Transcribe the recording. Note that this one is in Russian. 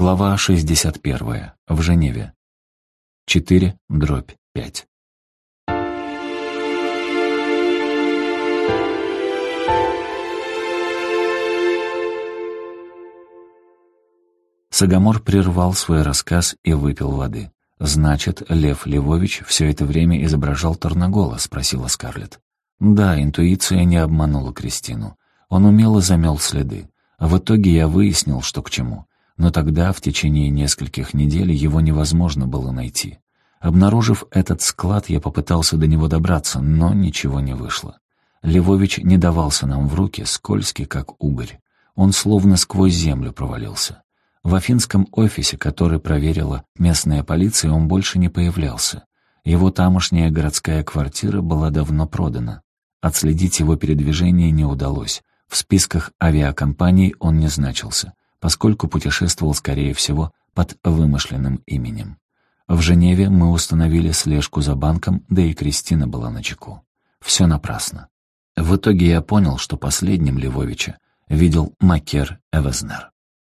Глава 61. В Женеве. 4 дробь 5. Сагамор прервал свой рассказ и выпил воды. «Значит, Лев Львович все это время изображал Тарнагола?» — спросила Скарлетт. Да, интуиция не обманула Кристину. Он умело замел следы. В итоге я выяснил, что к чему. Но тогда, в течение нескольких недель, его невозможно было найти. Обнаружив этот склад, я попытался до него добраться, но ничего не вышло. Левович не давался нам в руки, скользкий, как угорь. Он словно сквозь землю провалился. В афинском офисе, который проверила местная полиция, он больше не появлялся. Его тамошняя городская квартира была давно продана. Отследить его передвижение не удалось. В списках авиакомпаний он не значился, поскольку путешествовал, скорее всего, под вымышленным именем. В Женеве мы установили слежку за банком, да и Кристина была на чеку. Все напрасно. В итоге я понял, что последним Львовича видел Макер Эвезнер.